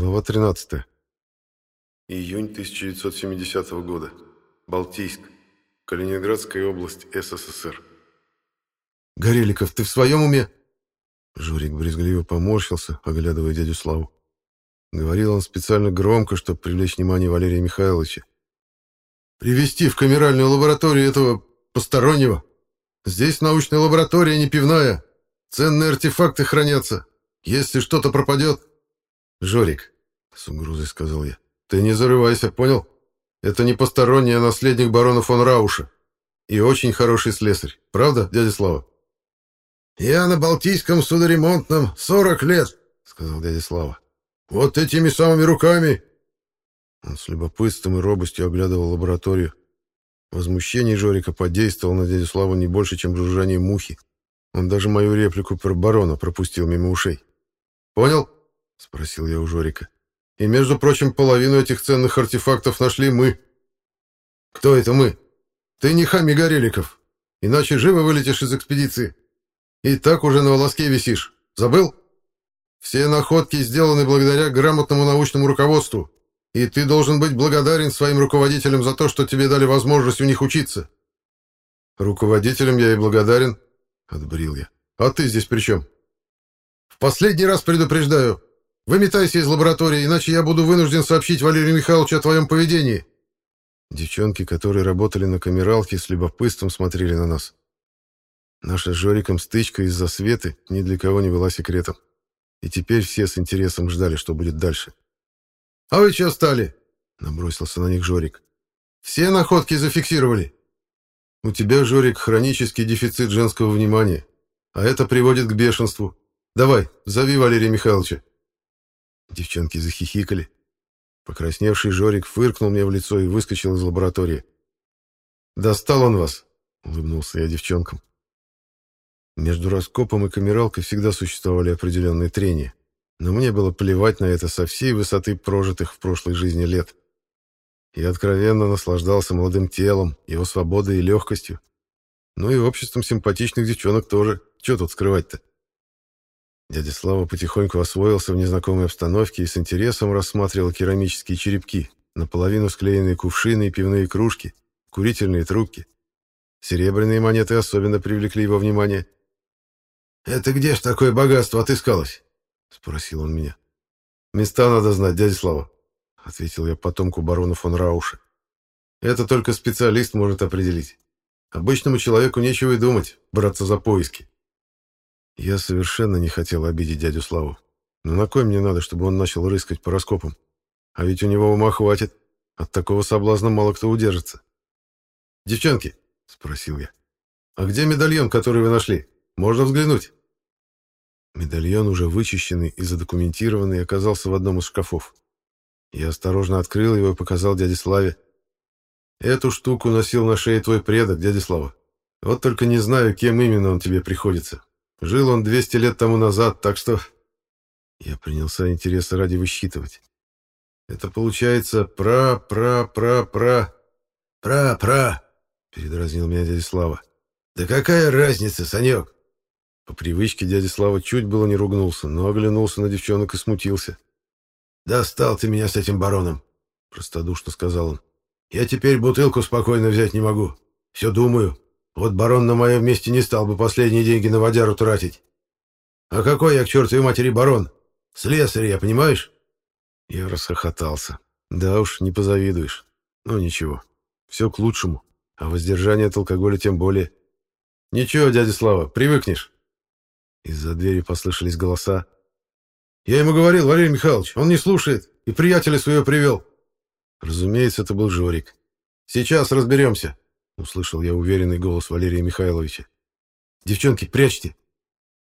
Глава 13. Июнь 1970 года. Балтийск. Калининградская область СССР. «Гореликов, ты в своем уме?» Журик брезгливо поморщился, оглядывая дядю Славу. Говорил он специально громко, чтобы привлечь внимание Валерия Михайловича. «Привести в камеральную лабораторию этого постороннего. Здесь научная лаборатория, не пивная. Ценные артефакты хранятся. Если что-то пропадет...» «Жорик», — с угрозой сказал я, — «ты не зарывайся, понял? Это не посторонний, наследник барона фон Рауша. И очень хороший слесарь. Правда, дядя Слава?» «Я на Балтийском судоремонтном сорок лет», — сказал дядя Слава. «Вот этими самыми руками». Он с любопытством и робостью оглядывал лабораторию. Возмущение Жорика подействовало на дядю Славу не больше, чем жужжание мухи. Он даже мою реплику про барона пропустил мимо ушей. «Понял?» — спросил я у Жорика. «И, между прочим, половину этих ценных артефактов нашли мы». «Кто это мы?» «Ты не хами Гореликов, иначе живо вылетишь из экспедиции. И так уже на волоске висишь. Забыл? Все находки сделаны благодаря грамотному научному руководству, и ты должен быть благодарен своим руководителям за то, что тебе дали возможность у них учиться». «Руководителям я и благодарен», — отбрил я. «А ты здесь при чем?» «В последний раз предупреждаю. Выметайся из лаборатории, иначе я буду вынужден сообщить Валерию Михайловичу о твоем поведении». Девчонки, которые работали на камералке, с любопытством смотрели на нас. Наша с Жориком стычка из-за Светы ни для кого не была секретом. И теперь все с интересом ждали, что будет дальше. «А вы что стали?» — набросился на них Жорик. «Все находки зафиксировали?» «У тебя, Жорик, хронический дефицит женского внимания, а это приводит к бешенству. Давай, зови Валерия Михайловича». Девчонки захихикали. Покрасневший Жорик фыркнул мне в лицо и выскочил из лаборатории. «Достал он вас!» — улыбнулся я девчонкам. Между раскопом и камералкой всегда существовали определенные трения, но мне было плевать на это со всей высоты прожитых в прошлой жизни лет. Я откровенно наслаждался молодым телом, его свободой и легкостью. Ну и обществом симпатичных девчонок тоже. Чего тут скрывать-то? Дядя Слава потихоньку освоился в незнакомой обстановке и с интересом рассматривал керамические черепки, наполовину склеенные кувшины и пивные кружки, курительные трубки. Серебряные монеты особенно привлекли его внимание. «Это где ж такое богатство отыскалось?» — спросил он меня. «Места надо знать, дядя Слава», — ответил я потомку барона фон Рауша. «Это только специалист может определить. Обычному человеку нечего и думать, браться за поиски». Я совершенно не хотел обидеть дядю Славу. Но на кой мне надо, чтобы он начал рыскать по раскопам? А ведь у него ума хватит. От такого соблазна мало кто удержится. «Девчонки», — спросил я, — «а где медальон, который вы нашли? Можно взглянуть?» Медальон, уже вычищенный и задокументированный, оказался в одном из шкафов. Я осторожно открыл его и показал дяде Славе. «Эту штуку носил на шее твой предок, дядя Слава. Вот только не знаю, кем именно он тебе приходится. Жил он 200 лет тому назад, так что...» Я принялся интереса ради высчитывать. «Это получается пра-пра-пра-пра...» «Пра-пра», — передразнил меня дядя Слава. «Да какая разница, Санек? По привычке дядя Слава чуть было не ругнулся, но оглянулся на девчонок и смутился. «Достал ты меня с этим бароном», — простодушно сказал он. «Я теперь бутылку спокойно взять не могу. Все думаю. Вот барон на моем месте не стал бы последние деньги на водяру тратить. А какой я к чертовой матери барон? Слесарь я, понимаешь?» Я расхохотался. «Да уж, не позавидуешь. Ну ничего, все к лучшему. А воздержание от алкоголя тем более. Ничего, дядя Слава, привыкнешь». Из-за двери послышались голоса. «Я ему говорил, Валерий Михайлович, он не слушает, и приятеля своего привел». Разумеется, это был Жорик. «Сейчас разберемся», — услышал я уверенный голос Валерия Михайловича. «Девчонки, прячьте!»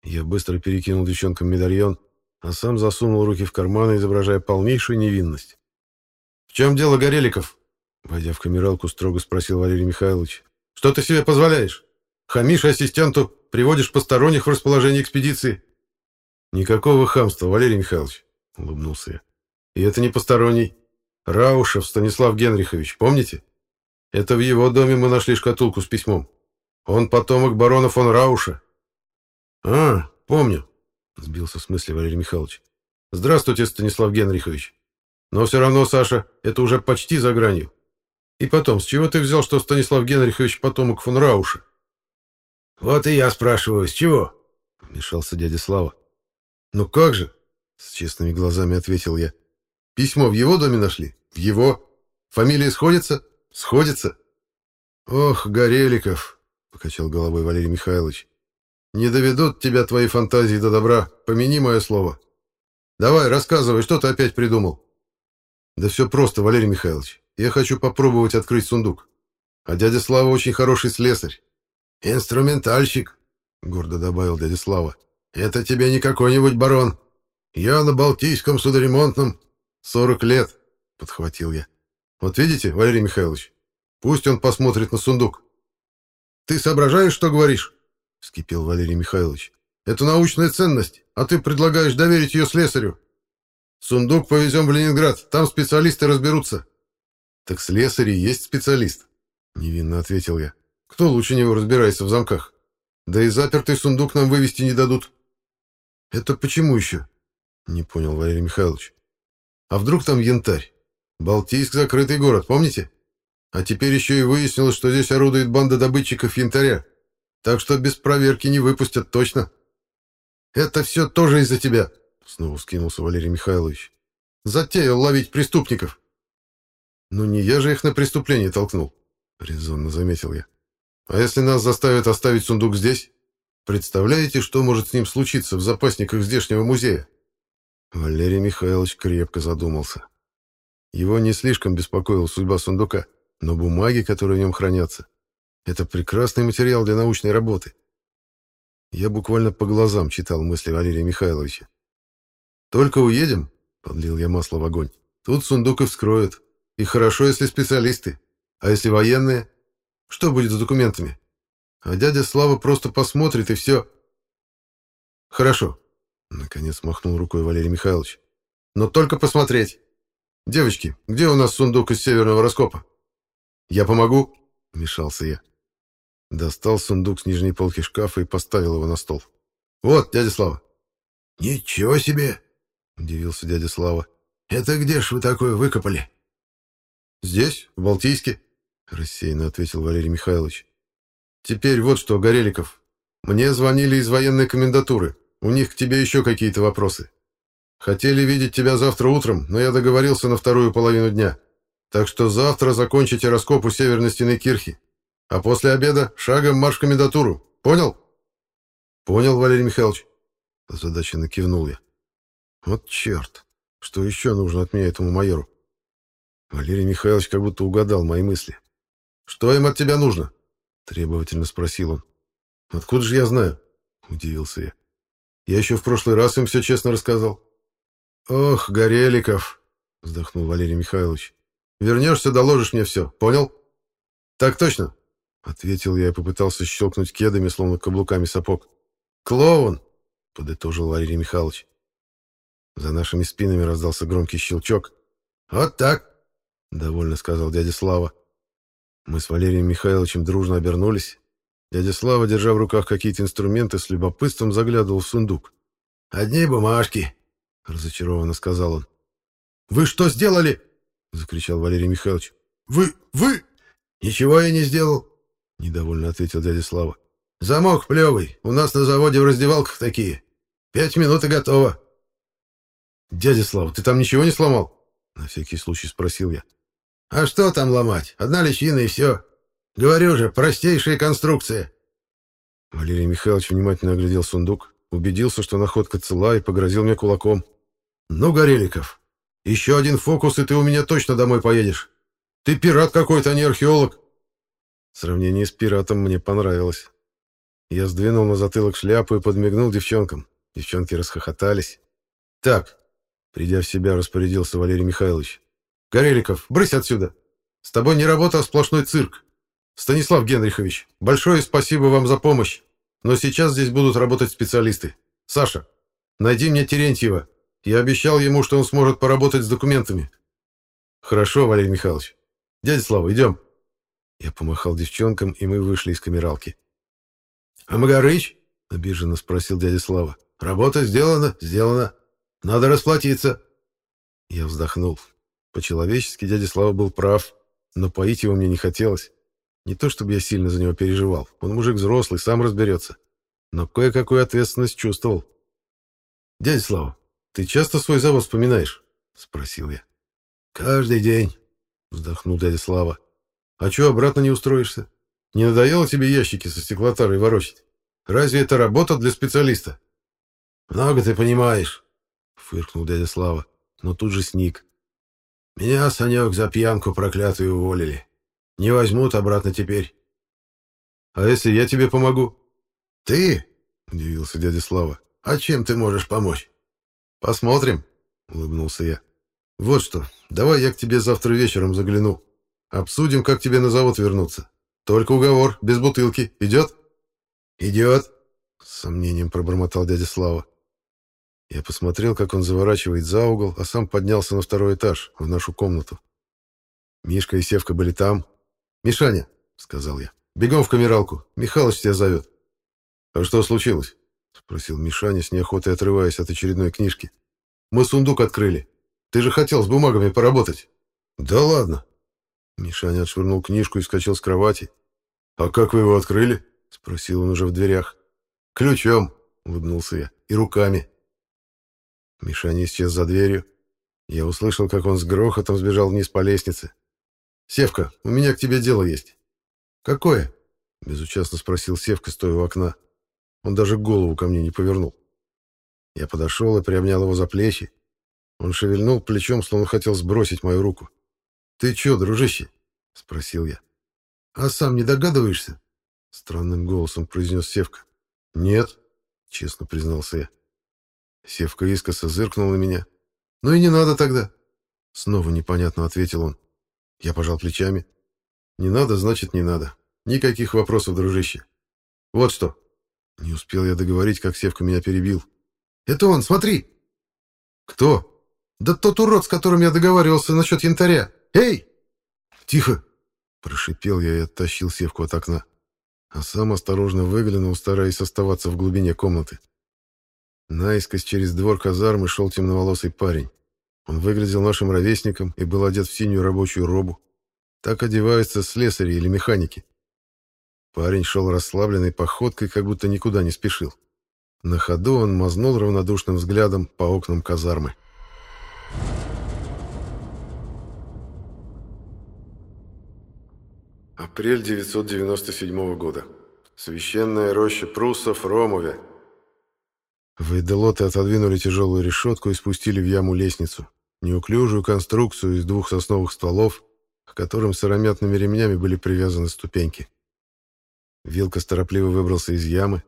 Я быстро перекинул девчонкам медальон, а сам засунул руки в карманы, изображая полнейшую невинность. «В чем дело, Гореликов?» Войдя в камералку, строго спросил Валерий Михайлович. «Что ты себе позволяешь? Хамишь ассистенту, приводишь посторонних в расположение экспедиции. Никакого хамства, Валерий Михайлович, улыбнулся я. И это не посторонний. Раушев Станислав Генрихович, помните? Это в его доме мы нашли шкатулку с письмом. Он потомок барона фон Рауша. А, помню, сбился с мысли Валерий Михайлович. Здравствуйте, Станислав Генрихович. Но все равно, Саша, это уже почти за гранью. И потом, с чего ты взял, что Станислав Генрихович потомок фон Рауша? Вот и я спрашиваю, с чего? Вмешался дядя Слава. Ну как же? С честными глазами ответил я. Письмо в его доме нашли? В его. Фамилия сходится? Сходится. Ох, Гореликов, покачал головой Валерий Михайлович. Не доведут тебя твои фантазии до добра, помяни мое слово. Давай, рассказывай, что ты опять придумал? Да все просто, Валерий Михайлович. Я хочу попробовать открыть сундук. А дядя Слава очень хороший слесарь. Инструментальщик, гордо добавил дядя Слава. Это тебе не какой-нибудь барон. Я на Балтийском судоремонтном сорок лет, подхватил я. Вот видите, Валерий Михайлович, пусть он посмотрит на сундук. Ты соображаешь, что говоришь? — вскипел Валерий Михайлович. «Это научная ценность, а ты предлагаешь доверить ее слесарю. Сундук повезем в Ленинград, там специалисты разберутся». «Так слесарь и есть специалист», — невинно ответил я. «Кто лучше него разбирается в замках? Да и запертый сундук нам вывести не дадут». «Это почему еще?» — не понял Валерий Михайлович. «А вдруг там янтарь? Балтийск — закрытый город, помните? А теперь еще и выяснилось, что здесь орудует банда добытчиков янтаря. Так что без проверки не выпустят точно. Это все тоже из-за тебя, снова скинулся Валерий Михайлович. Затеял ловить преступников. Ну не я же их на преступление толкнул, резонно заметил я. А если нас заставят оставить сундук здесь? Представляете, что может с ним случиться в запасниках здешнего музея? Валерий Михайлович крепко задумался. Его не слишком беспокоила судьба сундука, но бумаги, которые в нем хранятся, это прекрасный материал для научной работы. Я буквально по глазам читал мысли Валерия Михайловича. «Только уедем», — подлил я масло в огонь, — «тут сундук и вскроют. И хорошо, если специалисты. А если военные? Что будет с документами? А дядя Слава просто посмотрит, и все». «Хорошо», — наконец махнул рукой Валерий Михайлович. «Но только посмотреть. Девочки, где у нас сундук из северного раскопа?» «Я помогу», — вмешался я. Достал сундук с нижней полки шкафа и поставил его на стол. «Вот, дядя Слава». «Ничего себе!» — удивился дядя Слава. «Это где ж вы такое выкопали?» «Здесь, в Балтийске», — рассеянно ответил Валерий Михайлович. «Теперь вот что, Гореликов. Мне звонили из военной комендатуры. У них к тебе еще какие-то вопросы. Хотели видеть тебя завтра утром, но я договорился на вторую половину дня. Так что завтра закончите раскоп у северной стены кирхи. А после обеда шагом марш в комендатуру. Понял? Понял, Валерий Михайлович. Озадаченно кивнул я. Вот черт. Что еще нужно от меня этому майору? Валерий Михайлович как будто угадал мои мысли. Что им от тебя нужно? Требовательно спросил он. Откуда же я знаю? Удивился я. Я еще в прошлый раз им все честно рассказал. Ох, Гореликов, вздохнул Валерий Михайлович. Вернешься, доложишь мне все, понял? Так точно, — ответил я и попытался щелкнуть кедами, словно каблуками сапог. «Клоун!» — подытожил Валерий Михайлович. За нашими спинами раздался громкий щелчок. «Вот так!» — довольно сказал дядя Слава. Мы с Валерием Михайловичем дружно обернулись. Дядя Слава, держа в руках какие-то инструменты, с любопытством заглядывал в сундук. «Одни бумажки», — разочарованно сказал он. «Вы что сделали?» — закричал Валерий Михайлович. «Вы... вы...» «Ничего я не сделал», — недовольно ответил дядя Слава. «Замок плевый. У нас на заводе в раздевалках такие. Пять минут и готово». «Дядя Слава, ты там ничего не сломал?» — на всякий случай спросил я. «А что там ломать? Одна личина и все. Говорю же, простейшая конструкция». Валерий Михайлович внимательно оглядел сундук, убедился, что находка цела, и погрозил мне кулаком. «Ну, Гореликов, еще один фокус, и ты у меня точно домой поедешь. Ты пират какой-то, а не археолог». Сравнение с пиратом мне понравилось. Я сдвинул на затылок шляпу и подмигнул девчонкам. Девчонки расхохотались. «Так», — придя в себя, распорядился Валерий Михайлович. «Гореликов, брысь отсюда! С тобой не работа, а сплошной цирк. Станислав Генрихович, большое спасибо вам за помощь, но сейчас здесь будут работать специалисты. Саша, найди мне Терентьева. Я обещал ему, что он сможет поработать с документами». «Хорошо, Валерий Михайлович. Дядя Слава, идем». Я помахал девчонкам, и мы вышли из камералки. «А Магарыч?» — обиженно спросил дядя Слава. «Работа сделана, сделана. Надо расплатиться!» Я вздохнул. По-человечески дядя Слава был прав, но поить его мне не хотелось. Не то чтобы я сильно за него переживал, он мужик взрослый, сам разберется. Но кое-какую ответственность чувствовал. «Дядя Слава, ты часто свой завод вспоминаешь?» — спросил я. «Каждый день», — вздохнул дядя Слава. «А чё обратно не устроишься? Не надоело тебе ящики со стеклотарой ворочать? Разве это работа для специалиста?» «Много ты понимаешь», — фыркнул дядя Слава, но тут же сник. «Меня, Санек, за пьянку проклятую уволили. Не возьмут обратно теперь». «А если я тебе помогу?» «Ты?» — удивился дядя Слава. «А чем ты можешь помочь?» «Посмотрим», — улыбнулся я. «Вот что, давай я к тебе завтра вечером загляну. Обсудим, как тебе на завод вернуться. Только уговор, без бутылки. Идет?» «Идет», — с сомнением пробормотал дядя Слава. Я посмотрел, как он заворачивает за угол, а сам поднялся на второй этаж, в нашу комнату. Мишка и Севка были там. «Мишаня», — сказал я, — «бегом в камералку. Михалыч тебя зовет». «А что случилось?» — спросил Мишаня, с неохотой отрываясь от очередной книжки. «Мы сундук открыли. Ты же хотел с бумагами поработать». «Да ладно». Мишаня отшвырнул книжку и вскочил с кровати. «А как вы его открыли?» — спросил он уже в дверях. «Ключом», — улыбнулся я, — «и руками». Мишаня исчез за дверью. Я услышал, как он с грохотом сбежал вниз по лестнице. «Севка, у меня к тебе дело есть». «Какое?» — безучастно спросил Севка, стоя у окна. Он даже голову ко мне не повернул. Я подошел и приобнял его за плечи. Он шевельнул плечом, словно хотел сбросить мою руку. «Ты чё, дружище?» — спросил я. «А сам не догадываешься?» — странным голосом произнес Севка. «Нет», — честно признался я. Севка искоса зыркнул на меня. «Ну и не надо тогда». Снова непонятно ответил он. Я пожал плечами. «Не надо, значит, не надо. Никаких вопросов, дружище. Вот что». Не успел я договорить, как Севка меня перебил. «Это он, смотри!» «Кто?» «Да тот урод, с которым я договаривался насчет янтаря. Эй!» «Тихо!» — прошипел я и оттащил Севку от окна. А сам осторожно выглянул, стараясь оставаться в глубине комнаты. Наискось через двор казармы шел темноволосый парень. Он выглядел нашим ровесником и был одет в синюю рабочую робу. Так одеваются слесари или механики. Парень шел расслабленной походкой, как будто никуда не спешил. На ходу он мазнул равнодушным взглядом по окнам казармы. Апрель 997 года. Священная роща пруссов Ромове, Вейделоты отодвинули тяжелую решетку и спустили в яму лестницу. Неуклюжую конструкцию из двух сосновых стволов, к которым сыромятными ремнями были привязаны ступеньки. Вилка торопливо выбрался из ямы,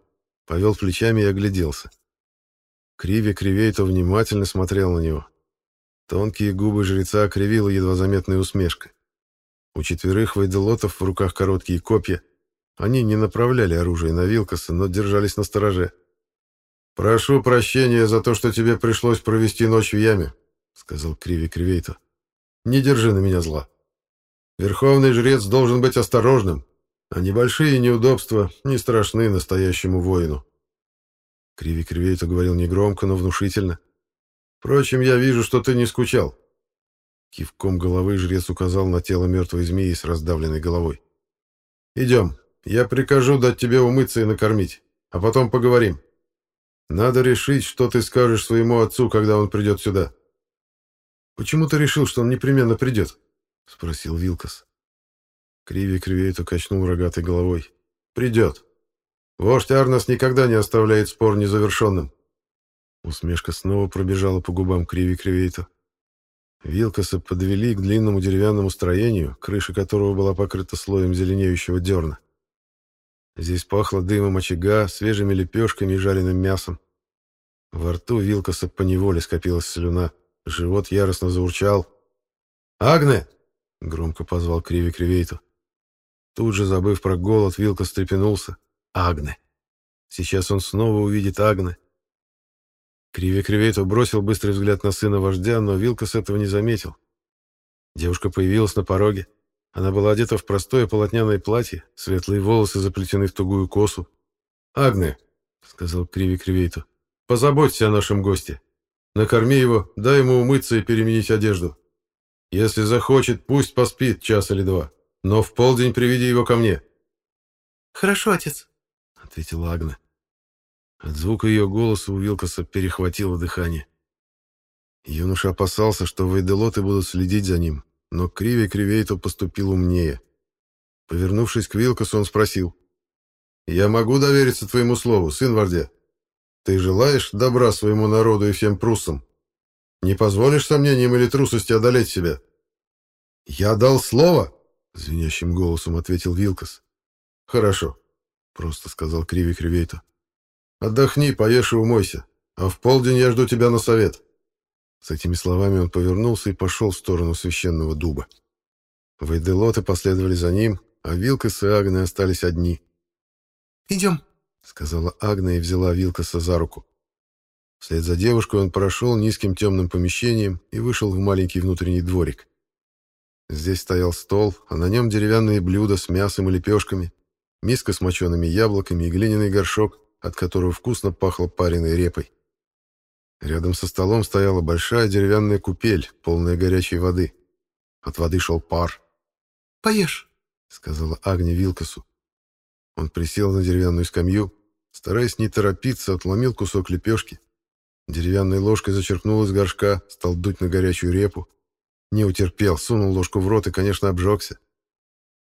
повел плечами и огляделся. Криви Кривей-то внимательно смотрел на него. Тонкие губы жреца окривила едва заметная усмешка. У четверых вейделотов в руках короткие копья. Они не направляли оружие на Вилкаса, но держались на стороже. «Прошу прощения за то, что тебе пришлось провести ночь в яме», — сказал Криви Кривейто. «Не держи на меня зла. Верховный жрец должен быть осторожным, а небольшие неудобства не страшны настоящему воину». Криви Кривейто говорил негромко, но внушительно. «Впрочем, я вижу, что ты не скучал». Кивком головы жрец указал на тело мертвой змеи с раздавленной головой. «Идем, я прикажу дать тебе умыться и накормить, а потом поговорим». Надо решить, что ты скажешь своему отцу, когда он придет сюда. Почему ты решил, что он непременно придет? Спросил Вилкас. Криви кривейту качнул рогатой головой. Придет. Вождь Арнос никогда не оставляет спор незавершенным. Усмешка снова пробежала по губам Криви Кривейта. Вилкаса подвели к длинному деревянному строению, крыша которого была покрыта слоем зеленеющего дерна. Здесь пахло дымом очага, свежими лепешками и жареным мясом. Во рту Вилкоса поневоле скопилась слюна. Живот яростно заурчал. «Агне!» — громко позвал Криви Кривейту. Тут же, забыв про голод, Вилка встрепенулся. «Агне!» Сейчас он снова увидит Агне. Криви Кривейту бросил быстрый взгляд на сына вождя, но Вилкос этого не заметил. Девушка появилась на пороге. Она была одета в простое полотняное платье, светлые волосы заплетены в тугую косу. «Агне», — сказал Криви Кривейту, — «позаботься о нашем госте. Накорми его, дай ему умыться и переменить одежду. Если захочет, пусть поспит час или два, но в полдень приведи его ко мне». «Хорошо, отец», — ответила Агна. От звука ее голоса у Вилкоса перехватило дыхание. Юноша опасался, что вейделоты будут следить за ним, но Кривей Кривей-то поступил умнее. Повернувшись к Вилкосу, он спросил. «Я могу довериться твоему слову, сын Вардя? Ты желаешь добра своему народу и всем пруссам? Не позволишь сомнениям или трусости одолеть себя?» «Я дал слово!» — звенящим голосом ответил Вилкос. «Хорошо», — просто сказал Кривей Кривейто. «Отдохни, поешь и умойся, а в полдень я жду тебя на совет». С этими словами он повернулся и пошел в сторону священного дуба. Вейделоты последовали за ним, а Вилкас и Агне остались одни. «Идем», — сказала Агна и взяла Вилкаса за руку. Вслед за девушкой он прошел низким темным помещением и вышел в маленький внутренний дворик. Здесь стоял стол, а на нем деревянные блюда с мясом и лепешками, миска с мочеными яблоками и глиняный горшок, от которого вкусно пахло пареной репой. Рядом со столом стояла большая деревянная купель, полная горячей воды. От воды шел пар. «Поешь», — сказала Агния Вилкасу. Он присел на деревянную скамью, стараясь не торопиться, отломил кусок лепешки. Деревянной ложкой зачерпнул из горшка, стал дуть на горячую репу. Не утерпел, сунул ложку в рот и, конечно, обжегся.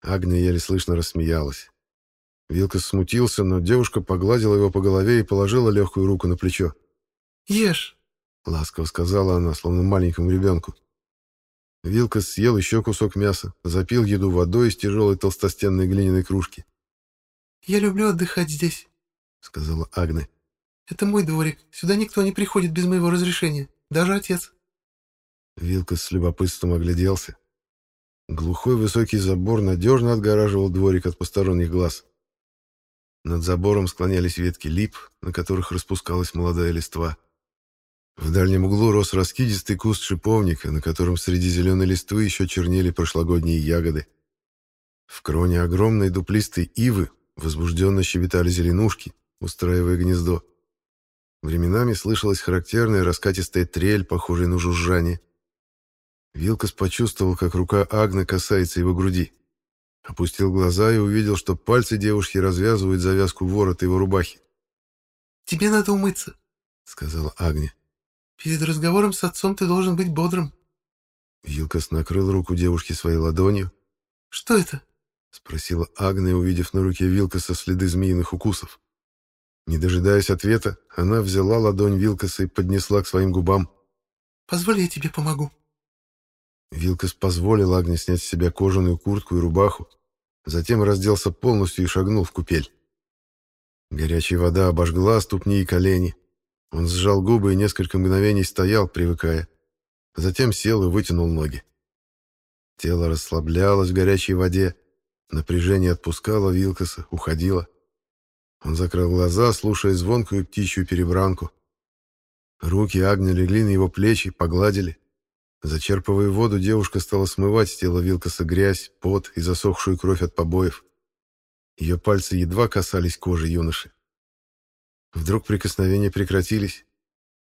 Агния еле слышно рассмеялась. Вилкас смутился, но девушка погладила его по голове и положила легкую руку на плечо. «Ешь», — ласково сказала она, словно маленькому ребенку. Вилка съел еще кусок мяса, запил еду водой из тяжелой толстостенной глиняной кружки. «Я люблю отдыхать здесь», — сказала Агне. «Это мой дворик. Сюда никто не приходит без моего разрешения. Даже отец». Вилка с любопытством огляделся. Глухой высокий забор надежно отгораживал дворик от посторонних глаз. Над забором склонялись ветки лип, на которых распускалась молодая листва. В дальнем углу рос раскидистый куст шиповника, на котором среди зеленой листвы еще чернели прошлогодние ягоды. В кроне огромной дуплистой ивы возбужденно щебетали зеленушки, устраивая гнездо. Временами слышалась характерная раскатистая трель, похожая на жужжание. Вилкас почувствовал, как рука Агны касается его груди. Опустил глаза и увидел, что пальцы девушки развязывают завязку ворота его рубахи. «Тебе надо умыться», — сказала Агния. Перед разговором с отцом ты должен быть бодрым. Вилкас накрыл руку девушки своей ладонью. «Что это?» — спросила Агния, увидев на руке Вилкаса следы змеиных укусов. Не дожидаясь ответа, она взяла ладонь Вилкаса и поднесла к своим губам. «Позволь, я тебе помогу». Вилкас позволил Агне снять с себя кожаную куртку и рубаху, затем разделся полностью и шагнул в купель. Горячая вода обожгла ступни и колени, он сжал губы и несколько мгновений стоял, привыкая. Затем сел и вытянул ноги. Тело расслаблялось в горячей воде. Напряжение отпускало Вилкоса, уходило. Он закрыл глаза, слушая звонкую птичью перебранку. Руки Агни легли на его плечи, погладили. Зачерпывая воду, девушка стала смывать с тела Вилкоса грязь, пот и засохшую кровь от побоев. Ее пальцы едва касались кожи юноши. Вдруг прикосновения прекратились.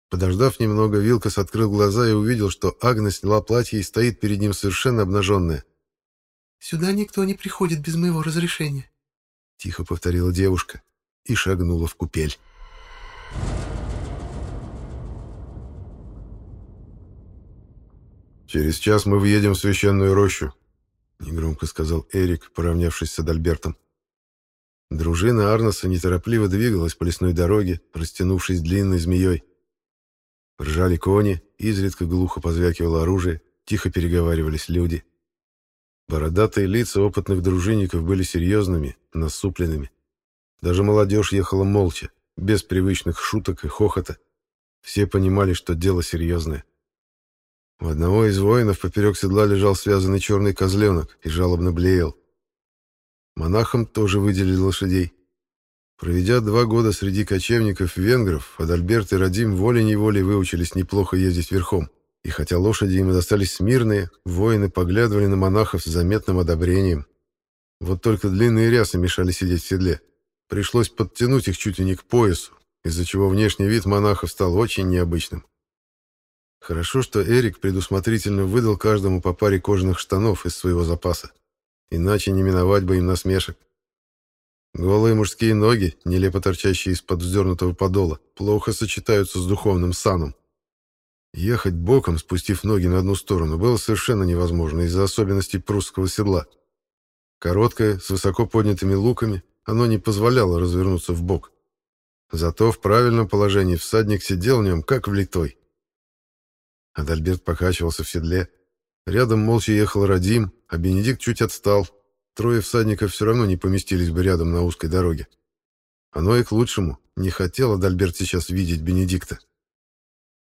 Подождав немного, Вилкас открыл глаза и увидел, что Агна сняла платье и стоит перед ним совершенно обнаженная. «Сюда никто не приходит без моего разрешения», — тихо повторила девушка и шагнула в купель. «Через час мы въедем в священную рощу», — негромко сказал Эрик, поравнявшись с Адальбертом. Дружина Арноса неторопливо двигалась по лесной дороге, растянувшись длинной змеей. Ржали кони, изредка глухо позвякивало оружие, тихо переговаривались люди. Бородатые лица опытных дружинников были серьезными, насупленными. Даже молодежь ехала молча, без привычных шуток и хохота. Все понимали, что дело серьезное. У одного из воинов поперек седла лежал связанный черный козленок и жалобно блеял. Монахам тоже выделили лошадей. Проведя два года среди кочевников-венгров, Адальберт и Радим волей-неволей выучились неплохо ездить верхом. И хотя лошади им достались смирные, воины поглядывали на монахов с заметным одобрением. Вот только длинные рясы мешали сидеть в седле. Пришлось подтянуть их чуть ли не к поясу, из-за чего внешний вид монахов стал очень необычным. Хорошо, что Эрик предусмотрительно выдал каждому по паре кожаных штанов из своего запаса. Иначе не миновать бы им насмешек. Голые мужские ноги, нелепо торчащие из-под вздернутого подола, плохо сочетаются с духовным саном. Ехать боком, спустив ноги на одну сторону, было совершенно невозможно из-за особенностей прусского седла. Короткое, с высоко поднятыми луками, оно не позволяло развернуться в бок. Зато в правильном положении всадник сидел в нем, как влитой. Адальберт покачивался в седле. Рядом молча ехал Радим, а Бенедикт чуть отстал. Трое всадников все равно не поместились бы рядом на узкой дороге. Оно и к лучшему. Не хотел Адальберт сейчас видеть Бенедикта.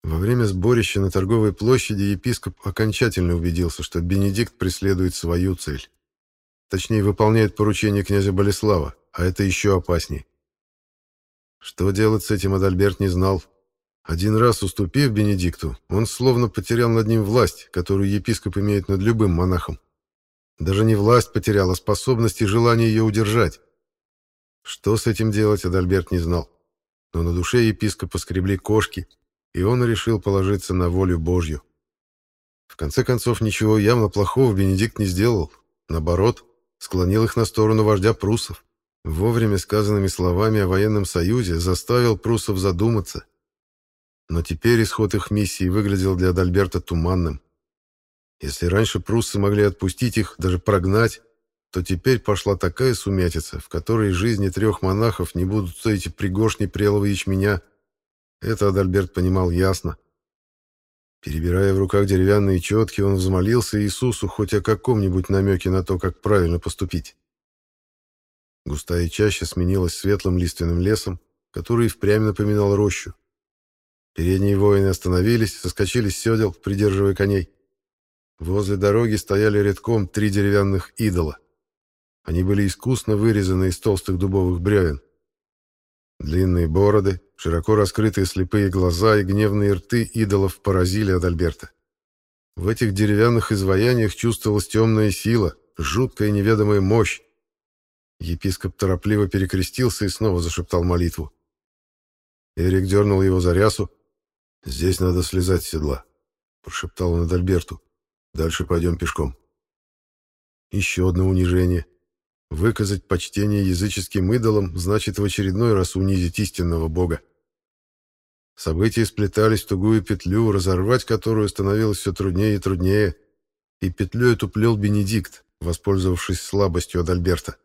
Во время сборища на торговой площади епископ окончательно убедился, что Бенедикт преследует свою цель. Точнее, выполняет поручение князя Болеслава, а это еще опаснее. Что делать с этим Адальберт не знал. Один раз уступив Бенедикту, он словно потерял над ним власть, которую епископ имеет над любым монахом. Даже не власть потерял, а способность и желание ее удержать. Что с этим делать, Адальберт не знал. Но на душе епископа скребли кошки, и он решил положиться на волю Божью. В конце концов, ничего явно плохого Бенедикт не сделал. Наоборот, склонил их на сторону вождя пруссов. Вовремя сказанными словами о военном союзе заставил пруссов задуматься. Но теперь исход их миссии выглядел для Адальберта туманным. Если раньше пруссы могли отпустить их, даже прогнать, то теперь пошла такая сумятица, в которой жизни трех монахов не будут стоить и пригоршни прелого ячменя. Это Адальберт понимал ясно. Перебирая в руках деревянные четки, он взмолился Иисусу хоть о каком-нибудь намеке на то, как правильно поступить. Густая чаща сменилась светлым лиственным лесом, который впрямь напоминал рощу. Передние воины остановились, соскочили с седел, придерживая коней. Возле дороги стояли редком три деревянных идола. Они были искусно вырезаны из толстых дубовых бревен. Длинные бороды, широко раскрытые слепые глаза и гневные рты идолов поразили Адальберта. В этих деревянных изваяниях чувствовалась темная сила, жуткая неведомая мощь. Епископ торопливо перекрестился и снова зашептал молитву. Эрик дернул его за рясу. «Здесь надо слезать с седла», — прошептал он Адальберту. «Дальше пойдем пешком». Еще одно унижение. Выказать почтение языческим идолам значит в очередной раз унизить истинного бога. События сплетались в тугую петлю, разорвать которую становилось все труднее и труднее, и петлю эту плел Бенедикт, воспользовавшись слабостью Адальберта.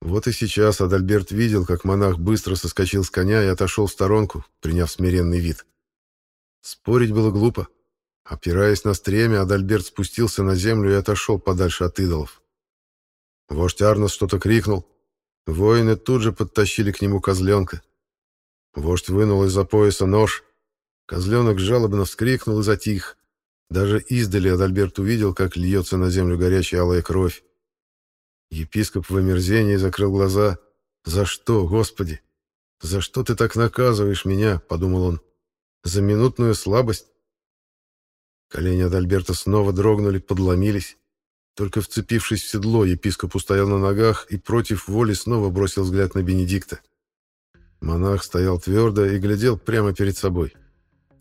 Вот и сейчас Адальберт видел, как монах быстро соскочил с коня и отошел в сторонку, приняв смиренный вид. Спорить было глупо. Опираясь на стремя, Адальберт спустился на землю и отошел подальше от идолов. Вождь Арнос что-то крикнул. Воины тут же подтащили к нему козленка. Вождь вынул из-за пояса нож. Козленок жалобно вскрикнул и затих. Даже издали Адальберт увидел, как льется на землю горячая алая кровь. Епископ в омерзении закрыл глаза. «За что, Господи? За что ты так наказываешь меня?» — подумал он. «За минутную слабость?» Колени Адальберта снова дрогнули, подломились. Только вцепившись в седло, епископ устоял на ногах и против воли снова бросил взгляд на Бенедикта. Монах стоял твердо и глядел прямо перед собой.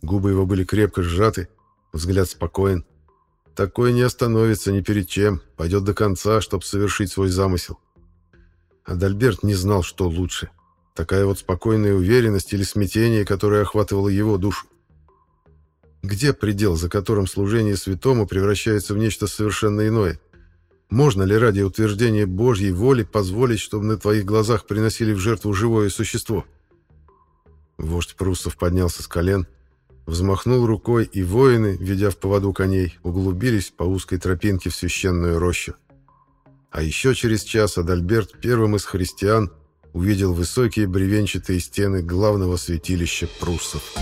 Губы его были крепко сжаты, взгляд спокоен. Такой не остановится ни перед чем, пойдет до конца, чтобы совершить свой замысел. Адальберт не знал, что лучше. Такая вот спокойная уверенность или смятение, которое охватывало его душу. Где предел, за которым служение святому превращается в нечто совершенно иное? Можно ли ради утверждения Божьей воли позволить, чтобы на твоих глазах приносили в жертву живое существо? Вождь Пруссов поднялся с колен, взмахнул рукой, и воины, ведя в поводу коней, углубились по узкой тропинке в священную рощу. А еще через час Адальберт, первым из христиан, увидел высокие бревенчатые стены главного святилища пруссов.